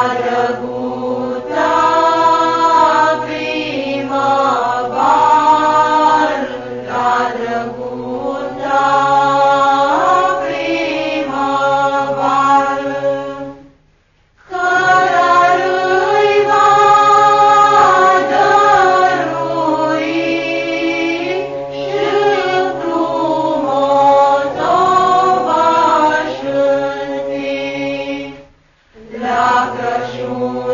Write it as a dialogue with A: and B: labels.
A: Para Dacă și un